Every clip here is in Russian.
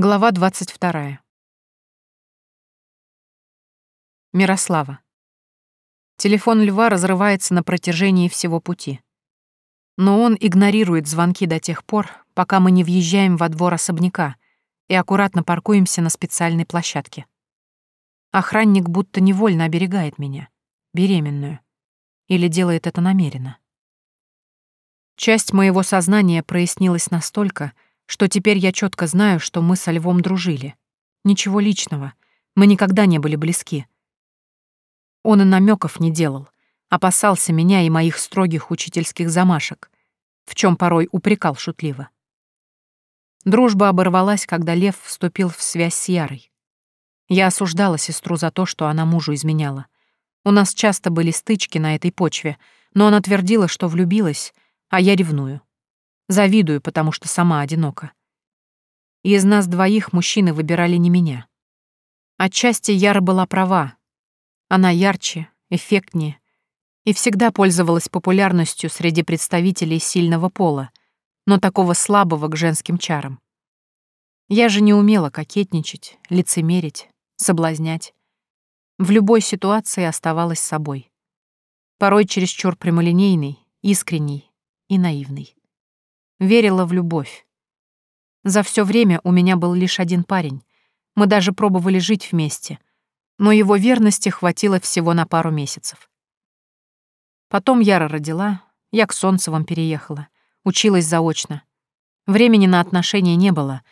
Глава 22. Мирослава. Телефон Льва разрывается на протяжении всего пути. Но он игнорирует звонки до тех пор, пока мы не въезжаем во двор особняка и аккуратно паркуемся на специальной площадке. Охранник будто невольно оберегает меня, беременную, или делает это намеренно. Часть моего сознания прояснилась настолько, что теперь я четко знаю, что мы со Львом дружили. Ничего личного. Мы никогда не были близки. Он и намеков не делал. Опасался меня и моих строгих учительских замашек, в чем порой упрекал шутливо. Дружба оборвалась, когда Лев вступил в связь с Ярой. Я осуждала сестру за то, что она мужу изменяла. У нас часто были стычки на этой почве, но она твердила, что влюбилась, а я ревную. Завидую, потому что сама одинока. из нас двоих мужчины выбирали не меня. Отчасти Яра была права. Она ярче, эффектнее и всегда пользовалась популярностью среди представителей сильного пола, но такого слабого к женским чарам. Я же не умела кокетничать, лицемерить, соблазнять. В любой ситуации оставалась собой. Порой чересчур прямолинейный, искренний и наивный верила в любовь. За все время у меня был лишь один парень. Мы даже пробовали жить вместе, но его верности хватило всего на пару месяцев. Потом Яра родила, я к Солнцевым переехала, училась заочно. Времени на отношения не было,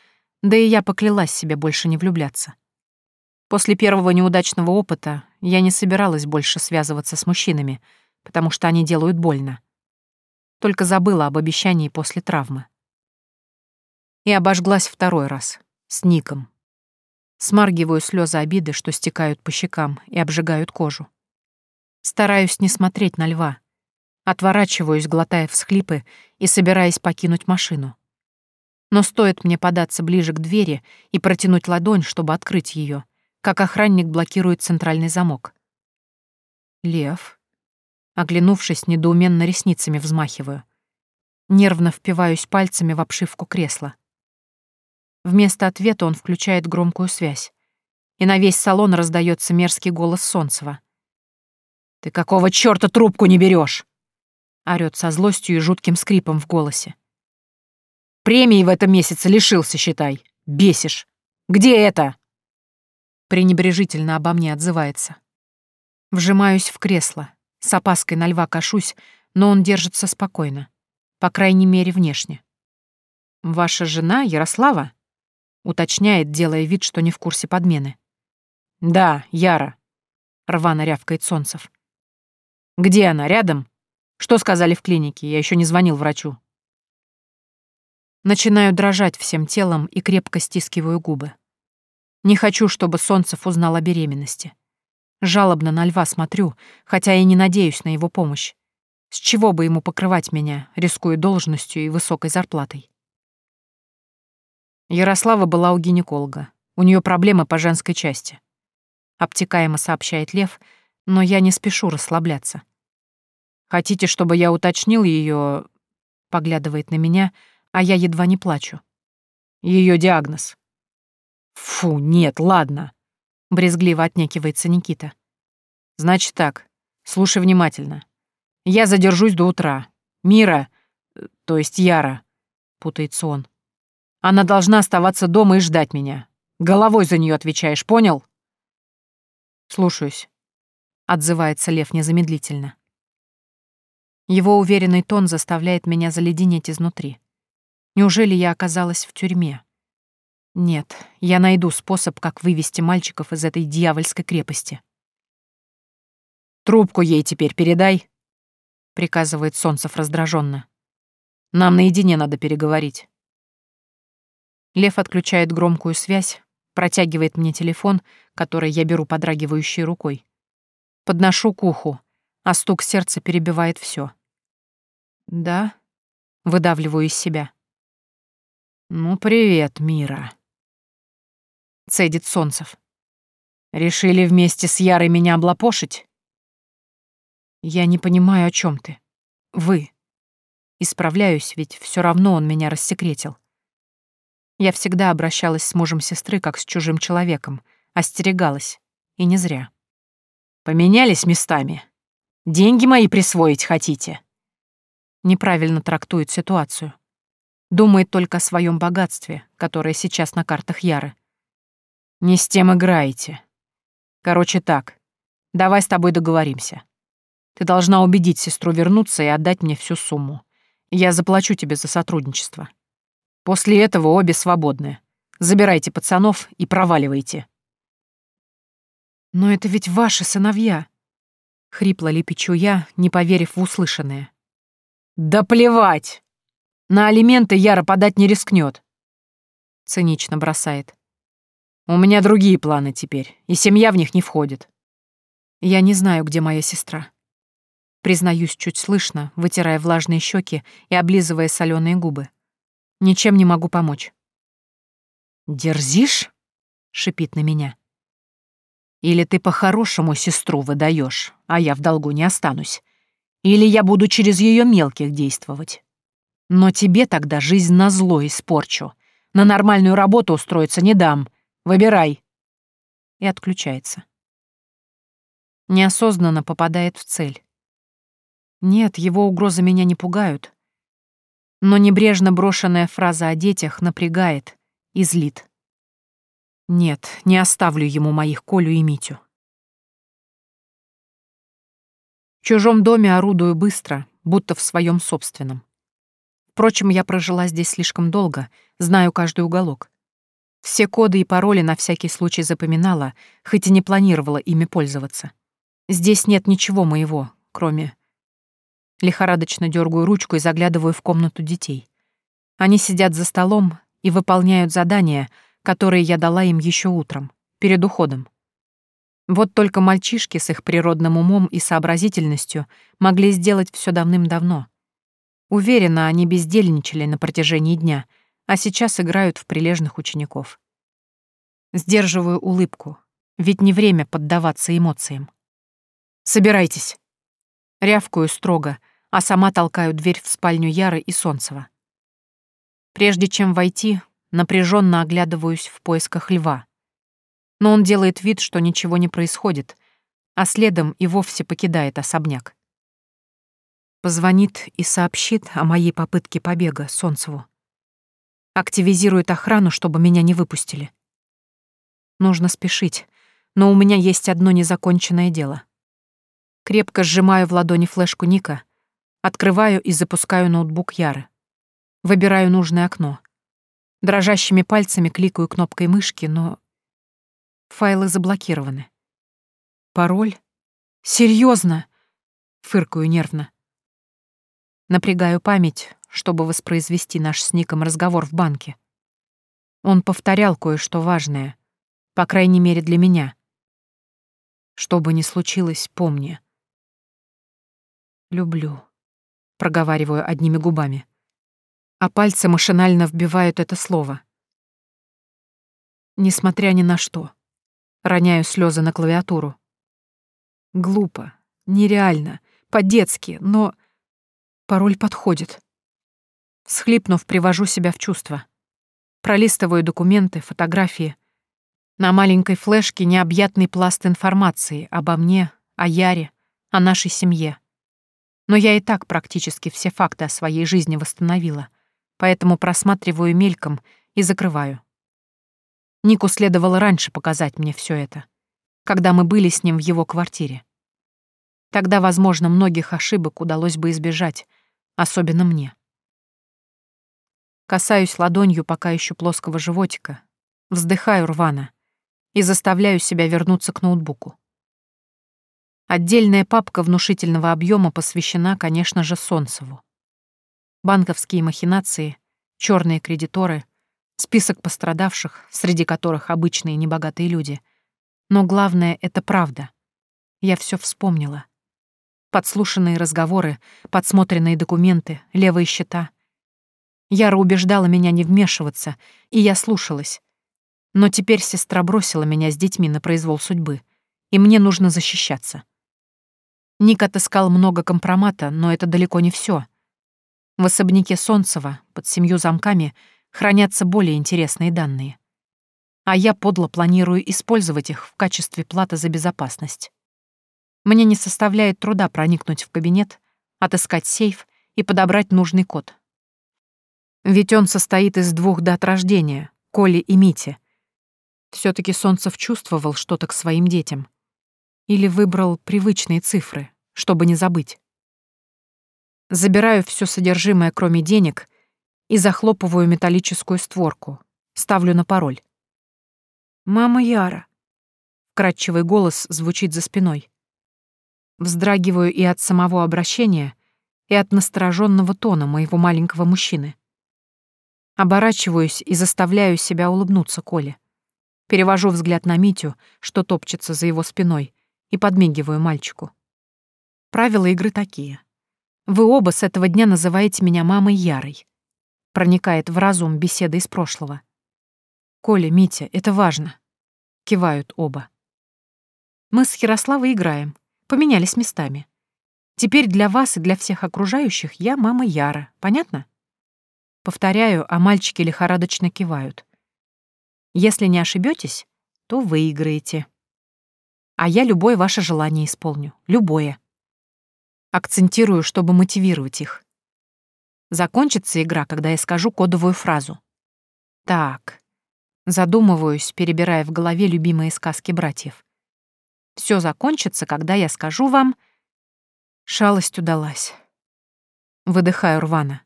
да и я поклялась себе больше не влюбляться. После первого неудачного опыта я не собиралась больше связываться с мужчинами, потому что они делают больно. Только забыла об обещании после травмы. И обожглась второй раз, с Ником. Смаргиваю слезы обиды, что стекают по щекам и обжигают кожу. Стараюсь не смотреть на льва. Отворачиваюсь, глотая всхлипы и собираясь покинуть машину. Но стоит мне податься ближе к двери и протянуть ладонь, чтобы открыть ее, как охранник блокирует центральный замок. «Лев», Оглянувшись, недоуменно ресницами взмахиваю. Нервно впиваюсь пальцами в обшивку кресла. Вместо ответа он включает громкую связь. И на весь салон раздается мерзкий голос Солнцева. «Ты какого чёрта трубку не берешь? орёт со злостью и жутким скрипом в голосе. «Премии в этом месяце лишился, считай. Бесишь. Где это?» Пренебрежительно обо мне отзывается. Вжимаюсь в кресло, с опаской на льва кашусь, но он держится спокойно. По крайней мере, внешне. «Ваша жена Ярослава?» — уточняет, делая вид, что не в курсе подмены. «Да, Яра», — рвано рявкает Солнцев. «Где она? Рядом? Что сказали в клинике? Я еще не звонил врачу». Начинаю дрожать всем телом и крепко стискиваю губы. Не хочу, чтобы Солнцев узнал о беременности. Жалобно на льва смотрю, хотя и не надеюсь на его помощь. С чего бы ему покрывать меня, рискуя должностью и высокой зарплатой? Ярослава была у гинеколога. У нее проблемы по женской части. Обтекаемо сообщает Лев, но я не спешу расслабляться. Хотите, чтобы я уточнил ее? Поглядывает на меня, а я едва не плачу. Ее диагноз. Фу, нет, ладно. — брезгливо отнекивается Никита. «Значит так, слушай внимательно. Я задержусь до утра. Мира, э, то есть Яра», — путается он. «Она должна оставаться дома и ждать меня. Головой за нее отвечаешь, понял?» «Слушаюсь», — отзывается Лев незамедлительно. Его уверенный тон заставляет меня заледенеть изнутри. Неужели я оказалась в тюрьме? Нет, я найду способ, как вывести мальчиков из этой дьявольской крепости. «Трубку ей теперь передай», — приказывает Солнцев раздраженно. «Нам наедине надо переговорить». Лев отключает громкую связь, протягивает мне телефон, который я беру подрагивающей рукой. Подношу к уху, а стук сердца перебивает все. «Да?» — выдавливаю из себя. «Ну, привет, Мира», — цедит Солнцев. «Решили вместе с Ярой меня облапошить?» «Я не понимаю, о чем ты. Вы. Исправляюсь, ведь все равно он меня рассекретил. Я всегда обращалась с мужем сестры как с чужим человеком, остерегалась. И не зря. «Поменялись местами. Деньги мои присвоить хотите?» Неправильно трактует ситуацию. Думает только о своем богатстве, которое сейчас на картах Яры. «Не с тем играете. Короче так, давай с тобой договоримся. Ты должна убедить сестру вернуться и отдать мне всю сумму. Я заплачу тебе за сотрудничество. После этого обе свободны. Забирайте пацанов и проваливайте. «Но это ведь ваши сыновья!» — хрипло лепечу я, не поверив в услышанное. «Да плевать! На алименты Яра подать не рискнет. цинично бросает. «У меня другие планы теперь, и семья в них не входит». Я не знаю, где моя сестра. Признаюсь чуть слышно, вытирая влажные щеки и облизывая соленые губы. Ничем не могу помочь. «Дерзишь?» — шипит на меня. «Или ты по-хорошему сестру выдаешь, а я в долгу не останусь. Или я буду через ее мелких действовать. Но тебе тогда жизнь на зло испорчу. На нормальную работу устроиться не дам. Выбирай». И отключается. Неосознанно попадает в цель. Нет, его угрозы меня не пугают но небрежно брошенная фраза о детях напрягает и злит. Нет, не оставлю ему моих Колю и Митю. В чужом доме орудую быстро, будто в своем собственном. Впрочем, я прожила здесь слишком долго, знаю каждый уголок. Все коды и пароли на всякий случай запоминала, хоть и не планировала ими пользоваться. Здесь нет ничего моего, кроме Лихорадочно дергаю ручку и заглядываю в комнату детей. Они сидят за столом и выполняют задания, которые я дала им еще утром, перед уходом. Вот только мальчишки с их природным умом и сообразительностью могли сделать все давным-давно. Уверена, они бездельничали на протяжении дня, а сейчас играют в прилежных учеников. Сдерживаю улыбку, ведь не время поддаваться эмоциям. «Собирайтесь!» Рявкую строго, а сама толкаю дверь в спальню Яры и Солнцева. Прежде чем войти, напряженно оглядываюсь в поисках льва. Но он делает вид, что ничего не происходит, а следом и вовсе покидает особняк. Позвонит и сообщит о моей попытке побега Солнцеву. Активизирует охрану, чтобы меня не выпустили. Нужно спешить, но у меня есть одно незаконченное дело. Крепко сжимаю в ладони флешку Ника, открываю и запускаю ноутбук Яры. Выбираю нужное окно. Дрожащими пальцами кликаю кнопкой мышки, но... Файлы заблокированы. Пароль? Серьезно? Фыркаю нервно. Напрягаю память, чтобы воспроизвести наш с Ником разговор в банке. Он повторял кое-что важное, по крайней мере для меня. Что бы ни случилось, помни. «Люблю», — проговариваю одними губами. А пальцы машинально вбивают это слово. Несмотря ни на что. Роняю слезы на клавиатуру. Глупо, нереально, по-детски, но... Пароль подходит. Всхлипнув, привожу себя в чувство. Пролистываю документы, фотографии. На маленькой флешке необъятный пласт информации обо мне, о Яре, о нашей семье. Но я и так практически все факты о своей жизни восстановила, поэтому просматриваю мельком и закрываю. Нику следовало раньше показать мне все это, когда мы были с ним в его квартире. Тогда, возможно, многих ошибок удалось бы избежать, особенно мне. Касаюсь ладонью пока еще плоского животика, вздыхаю рвано и заставляю себя вернуться к ноутбуку. Отдельная папка внушительного объема посвящена, конечно же, Солнцеву. Банковские махинации, черные кредиторы, список пострадавших, среди которых обычные небогатые люди. Но главное — это правда. Я все вспомнила. Подслушанные разговоры, подсмотренные документы, левые счета. Яра убеждала меня не вмешиваться, и я слушалась. Но теперь сестра бросила меня с детьми на произвол судьбы, и мне нужно защищаться. Ник отыскал много компромата, но это далеко не все. В особняке Солнцева, под семью замками, хранятся более интересные данные. А я подло планирую использовать их в качестве платы за безопасность. Мне не составляет труда проникнуть в кабинет, отыскать сейф и подобрать нужный код. Ведь он состоит из двух дат рождения, Коли и Мити. все таки Солнцев чувствовал что-то к своим детям. Или выбрал привычные цифры, чтобы не забыть. Забираю все содержимое, кроме денег, и захлопываю металлическую створку, ставлю на пароль. «Мама Яра», — кратчевый голос звучит за спиной. Вздрагиваю и от самого обращения, и от настороженного тона моего маленького мужчины. Оборачиваюсь и заставляю себя улыбнуться Коле. Перевожу взгляд на Митю, что топчется за его спиной, и подмигиваю мальчику. Правила игры такие. Вы оба с этого дня называете меня мамой Ярой. Проникает в разум беседа из прошлого. Коля, Митя, это важно. Кивают оба. Мы с Ярославой играем, поменялись местами. Теперь для вас и для всех окружающих я мама Яра, понятно? Повторяю, а мальчики лихорадочно кивают. Если не ошибетесь, то выиграете. А я любое ваше желание исполню. Любое. Акцентирую, чтобы мотивировать их. Закончится игра, когда я скажу кодовую фразу. Так. Задумываюсь, перебирая в голове любимые сказки братьев. Все закончится, когда я скажу вам... Шалость удалась. Выдыхаю рвано.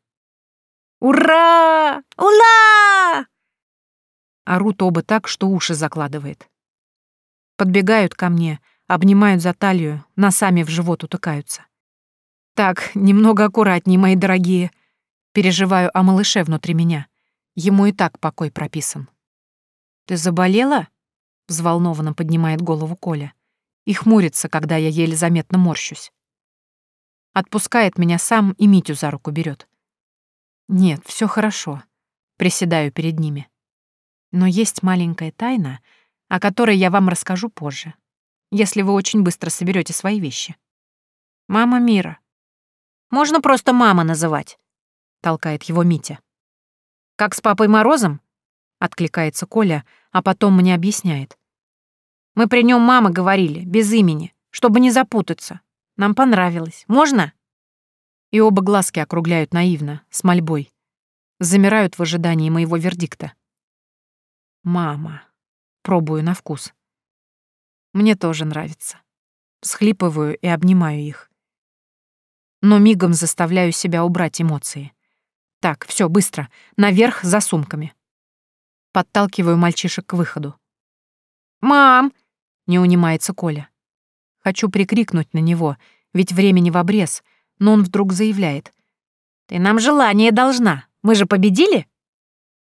«Ура! Ула!» Орут оба так, что уши закладывает. Подбегают ко мне, обнимают за талию, носами в живот утыкаются. Так, немного аккуратней, мои дорогие. Переживаю о малыше внутри меня. Ему и так покой прописан. «Ты заболела?» — взволнованно поднимает голову Коля. И хмурится, когда я еле заметно морщусь. Отпускает меня сам и Митю за руку берет. Нет, все хорошо. Приседаю перед ними. Но есть маленькая тайна — о которой я вам расскажу позже, если вы очень быстро соберете свои вещи. Мама Мира. Можно просто мама называть, толкает его Митя. Как с папой Морозом? Откликается Коля, а потом мне объясняет. Мы при нем мама говорили, без имени, чтобы не запутаться. Нам понравилось. Можно? И оба глазки округляют наивно, с мольбой. Замирают в ожидании моего вердикта. Мама. Пробую на вкус. Мне тоже нравится. Схлипываю и обнимаю их. Но мигом заставляю себя убрать эмоции. Так, все, быстро, наверх за сумками. Подталкиваю мальчишек к выходу. «Мам!» — не унимается Коля. Хочу прикрикнуть на него, ведь времени в обрез, но он вдруг заявляет. «Ты нам желание должна. Мы же победили?»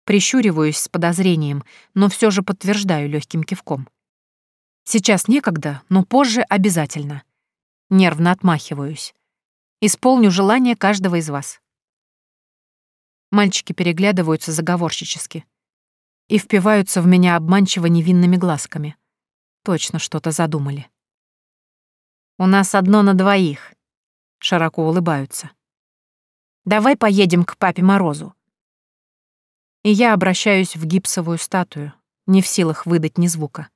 Прищуриваюсь с подозрением, но все же подтверждаю легким кивком. Сейчас некогда, но позже обязательно. Нервно отмахиваюсь. Исполню желание каждого из вас. Мальчики переглядываются заговорщически и впиваются в меня обманчиво невинными глазками. Точно что-то задумали. «У нас одно на двоих», — широко улыбаются. «Давай поедем к папе Морозу и я обращаюсь в гипсовую статую, не в силах выдать ни звука.